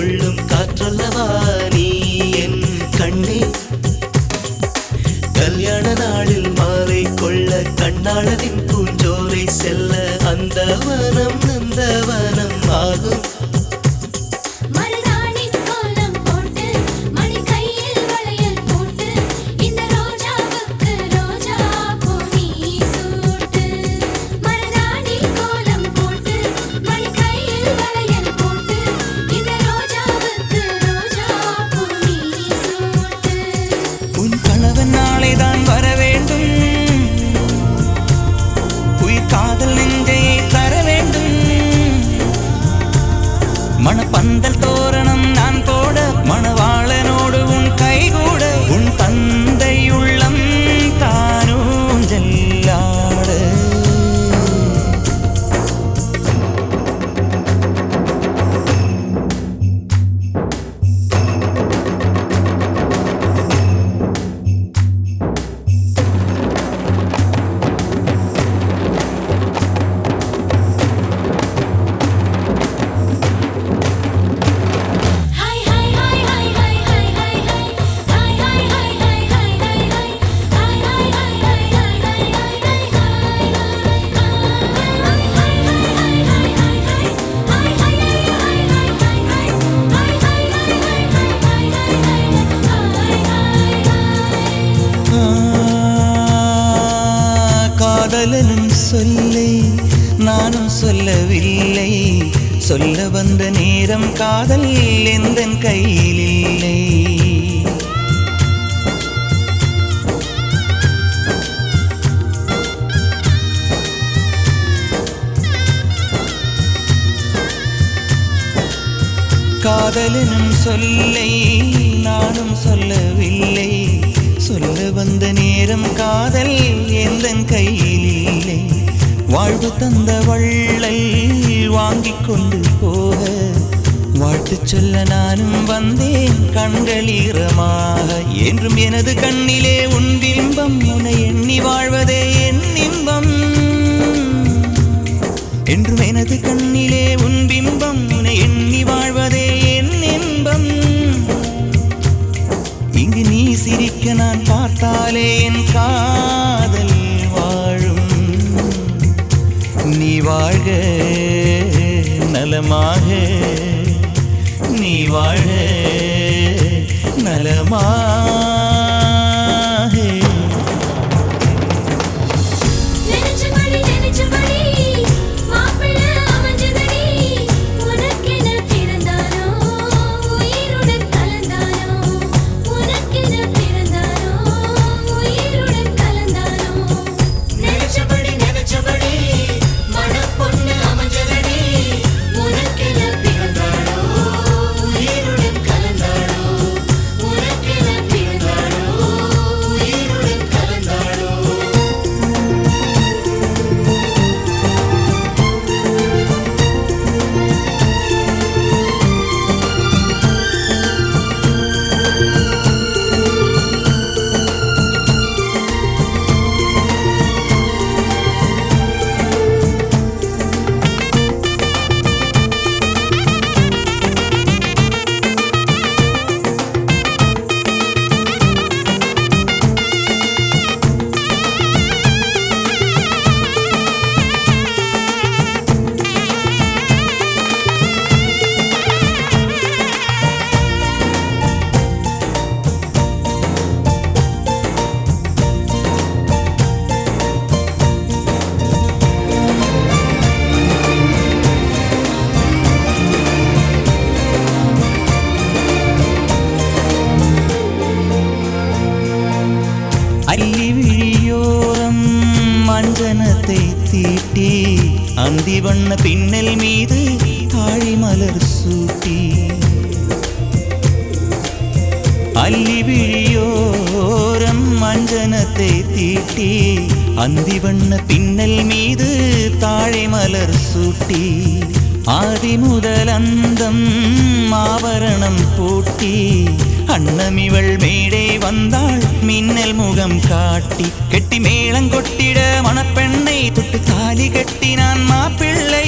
கொள்ளும் காற்றல்லவா நீ என் கண்ணே? கல்யாண நாளில் மாலை கொள்ள கண்ணாளரின் பூஞ்சோலை செல்ல அந்த வனம் காதலனும் சொல்லை நானும் சொல்லவில்லை. சொல்ல வந்த நேரம் காதல் எந்த கையில் இல்லை காதலனும் சொல்லை நானும் சொல்லவில்லை. சொல்ல வந்த நேரம் காதல் வாழ்வு தந்த வள்ளல் வாங்கி கொண்டு போக. வாழ்த்து சொல்ல நானும் வந்தேன் கண்கள் ஈரமாக என்றும் எனது கண்ணிலே உன் பிம்பம் உன்னை எண்ணி வாழ்வதே என் இன்பம். என்றும் எனது கண்ணிலே உன் பிம்பம் உன்னை எண்ணி வாழ்வதே என் இன்பம். இங்கு நீ சிரிக்க நான் பார்த்தாலே என் காதல் வாழ்க நலமாக. நீ வாழ நலமாக തീട്ടി അന്തിവണ്ണ പിന്നൽ മീത് താഴിമലർ സൂട്ടി. അല്ലി അല്ലിവിഴിയോരം മഞ്ജനത്തെ തീട്ടി അന്തിവണ്ണ പിന്നൽ മീത് താഴിമലർ സൂട്ടി. ആദിമുതലന്തം ஆவரணம் பூட்டி அன்னமிவள் மேடே வந்தாள் மின்னல் முகம் காட்டி கெட்டி மேளங்கொட்டிட மணப்பெண்ணை தொட்டு தாலி கட்டி நான் மாப்பிள்ளை.